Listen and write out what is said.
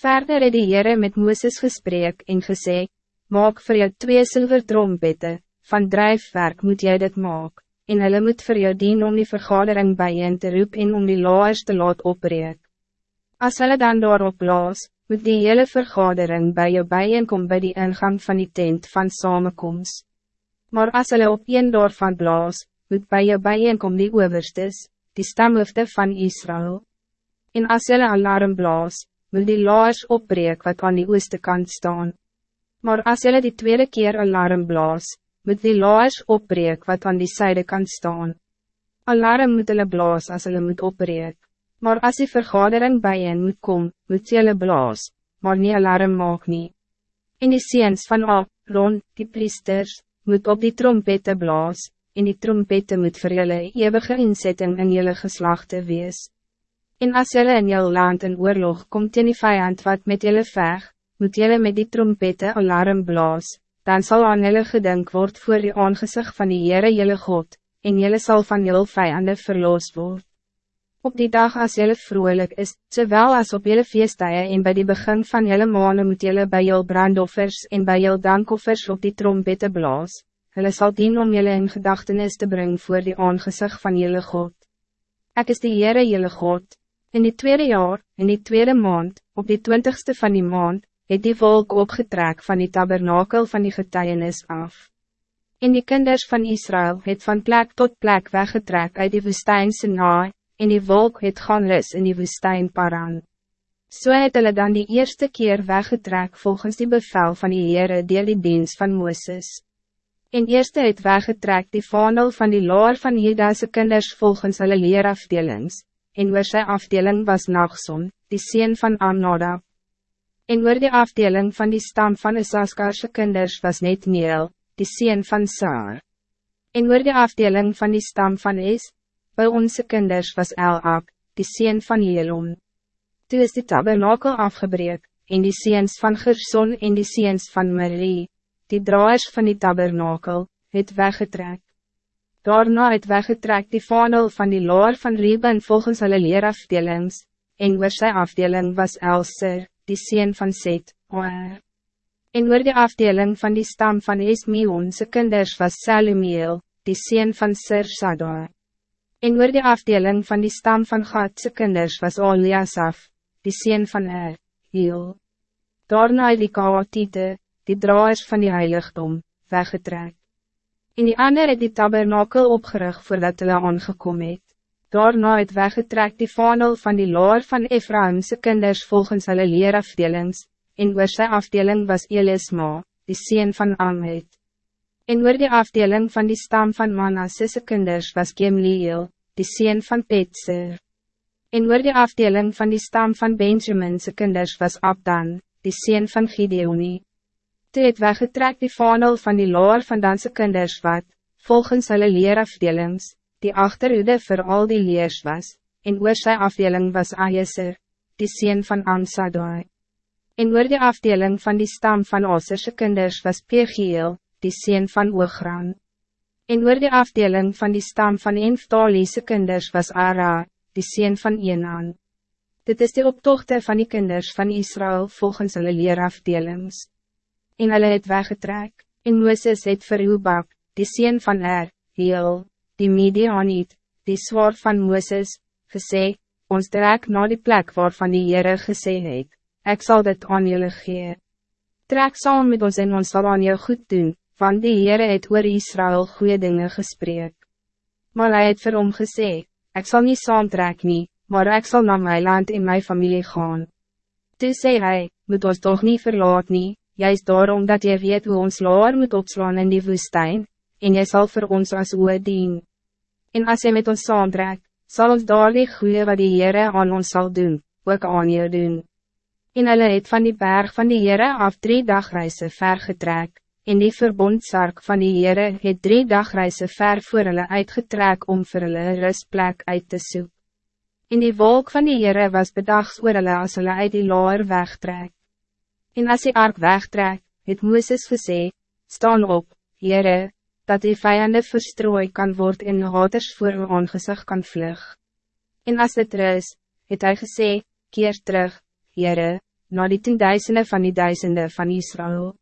Verder het die Heere met Mooses gesprek en gesê, Maak voor jou twee zilver trompette, van drijfwerk moet jy dit maak, en hulle moet voor jou dien om die vergadering bijeen te roep en om die laars te laat opreek. As hulle dan daarop blaas, moet die hele vergadering bij jou bijeenkom bij die ingang van die tent van samenkomst. Maar as hulle op een daarvan blaas, moet bij jou bijeenkom die overstes, die stamhoofde van Israël. En as hulle alarm blaas, moet die laars opbreek wat aan die ooste kant staan. Maar as hulle die tweede keer alarm blaas, moet die laars opbreek wat aan die zijde kant staan. Alarm moet hulle blaas as hulle moet opbreek. Maar as die vergadering bijeen moet kom, moet hulle blaas, maar nie alarm maak nie. En die seens van A, Ron, die priesters, moet op die trompette blaas, en die trompette moet vir julle eeuwige inzetting in julle geslachte wees. En as julle in jou land in oorlog komt in die vijand wat met julle veg, moet julle met die trompette alarm blaas, dan zal aan julle gedink word voor die aangezicht van die Heere julle God, en julle zal van julle vijanden verloos word. Op die dag als jullie vrolijk is, zowel als op jullie feestdagen en bij die begin van jullie maanden moet jullie bij jullie brandoffers en bij jullie dankoffers op die trompette blaas, hulle sal dien om jullie in gedachtenis te brengen voor die aangezicht van jullie God. Ik is de Heere jullie God. In die tweede jaar, in die tweede maand, op die twintigste van die maand, het die volk opgetrek van die tabernakel van die getuienis af. In die kinders van Israël het van plek tot plek weggetrek uit die woestijn Sinai, en die volk het gaan lis in die woestijn Paran. So het hulle dan die eerste keer weggetrek volgens die bevel van die Heere deel die dienst van Mooses. En eerste het weggetrek die vaandel van die laar van Hidase kinders volgens hulle leerafdelings, en oor sy afdeling was Nachson, die sien van Amnadab. En oor die afdeling van die stam van Isaskarse kinders was net Neel, die sien van Saar. En oor die afdeling van die stam van Es, by onze kinders was Elak, die sien van Jelon. Toe is die tabernakel afgebreek, en die seens van Gerson en die seens van Marie, die draaiers van die tabernakel, het weggetrek. Daarna het weggetrek die vaandel van die loor van Reben volgens hulle leerafdelings, en oor sy afdeling was Elser, die sien van Seth, Oer. En oor die afdeling van die stam van Esmion se kinders was Salumiel, die sien van Sir Sador. En oor die afdeling van die stam van Gadse kinders was Oliasaf, die sien van Er, Heel. Daarna die Kaatite, die draaiers van die heiligdom, weggetrek. En die ander het die tabernakel opgerig voordat hulle aangekom het. Daarna het weggetrek die vaandel van die laar van Ephraimse kinders volgens hulle leerafdelings, en oor sy afdeling was Elisma, die sien van Amhet. En oor die afdeling van die stam van Manassese kinders was Gemliel, die sien van Petser. En oor die afdeling van die stam van Benjaminse kinders was Abdan, die sien van Gideonie. Toe het weggetrek die vaandel van die laar van danse kinders wat, volgens hulle leerafdelings, die achterhoede voor al die leers was, en oor sy afdeling was Ajeser, die sien van Amsadoi. En oor die afdeling van die stam van Oserse kinders was Pegiel, die sien van Oogran. En oor die afdeling van die stam van Enftaliese kinders was Ara, die sien van Enan. Dit is de optochte van die kinders van Israël volgens hulle leerafdelings en hulle het weggetrek, en Mooses het vir Hubak, die sien van Er, heel, die Midianiet, die zwaard van Mooses, gesê, ons trek na die plek waarvan die Heere gesê het, ek sal dit aan julle gee. Trek saam met ons en ons sal aan jou goed doen, want die Heere het oor Israël goede dingen gesprek. Maar hij het vir hom gesê, ek sal nie saamtrek nie, maar ek sal naar my land en my familie gaan. Toe sê hy, moet ons toch niet verlaat nie, juist daarom dat je weet hoe ons laar moet opslaan in die woestijn, en jy zal voor ons als oe dien. En als jy met ons saamtrek, zal ons daar die goeie wat die Heere aan ons zal doen, ook aan jou doen. En hulle het van die berg van die Heere af drie dagreise ver getrek, en die verbondsark van die Heere het drie dagreise ver voor hulle uitgetrek om vir hulle rustplek uit te soek. En die wolk van die Heere was bedags oor hulle as hulle uit die laar wegtrek. En als die ark wegtrek, het Mooses gesê, staan op, Heere, dat die vijanden verstrooi kan worden en haters voor uw aangezicht kan vlug. En als het er is, het hy gesê, keer terug, Heere, na die tienduisende van die duisende van Israël.